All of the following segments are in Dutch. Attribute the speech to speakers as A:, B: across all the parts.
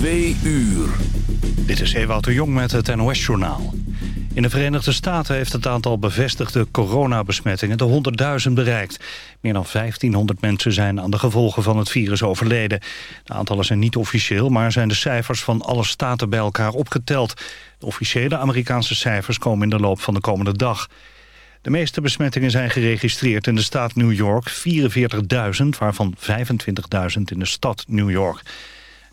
A: Twee uur.
B: Dit is Ewout Jong met het NOS-journaal. In de Verenigde Staten heeft het aantal bevestigde coronabesmettingen de 100.000 bereikt. Meer dan 1500 mensen zijn aan de gevolgen van het virus overleden. De aantallen zijn niet officieel, maar zijn de cijfers van alle staten bij elkaar opgeteld. De officiële Amerikaanse cijfers komen in de loop van de komende dag. De meeste besmettingen zijn geregistreerd in de staat New York, 44.000, waarvan 25.000 in de stad New York.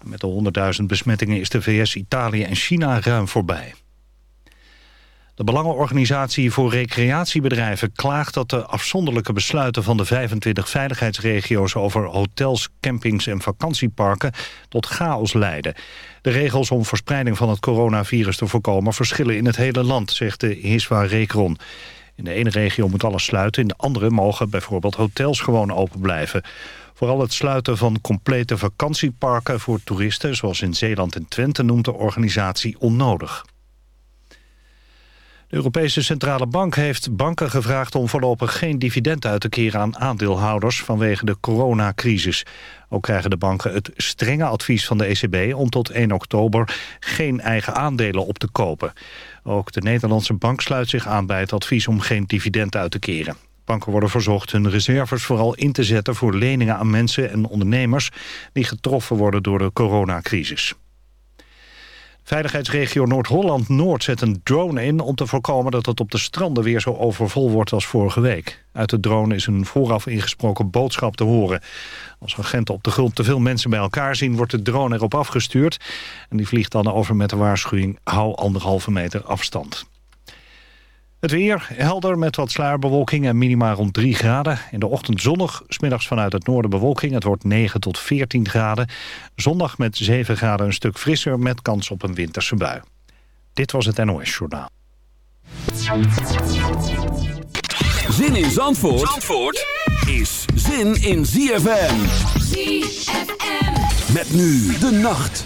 B: Met de 100.000 besmettingen is de VS, Italië en China ruim voorbij. De Belangenorganisatie voor Recreatiebedrijven klaagt dat de afzonderlijke besluiten van de 25 veiligheidsregio's over hotels, campings en vakantieparken tot chaos leiden. De regels om verspreiding van het coronavirus te voorkomen verschillen in het hele land, zegt de Hiswa Recron. In de ene regio moet alles sluiten, in de andere mogen bijvoorbeeld hotels gewoon open blijven. Vooral het sluiten van complete vakantieparken voor toeristen... zoals in Zeeland en Twente noemt de organisatie onnodig. De Europese Centrale Bank heeft banken gevraagd om voorlopig geen dividend uit te keren aan aandeelhouders vanwege de coronacrisis. Ook krijgen de banken het strenge advies van de ECB om tot 1 oktober geen eigen aandelen op te kopen. Ook de Nederlandse bank sluit zich aan bij het advies om geen dividend uit te keren. Banken worden verzocht hun reserves vooral in te zetten voor leningen aan mensen en ondernemers die getroffen worden door de coronacrisis. Veiligheidsregio Noord-Holland-Noord zet een drone in... om te voorkomen dat het op de stranden weer zo overvol wordt als vorige week. Uit de drone is een vooraf ingesproken boodschap te horen. Als agenten op de grond te veel mensen bij elkaar zien... wordt de drone erop afgestuurd. En die vliegt dan over met de waarschuwing... hou anderhalve meter afstand. Het weer helder met wat sluierbewolking en minima rond 3 graden. In de ochtend zonnig, smiddags vanuit het noorden bewolking. Het wordt 9 tot 14 graden. Zondag met 7 graden een stuk frisser met kans op een winterse bui. Dit was het NOS Journaal.
A: Zin in Zandvoort, Zandvoort is zin in ZFM.
C: ZFM.
A: Met nu de nacht.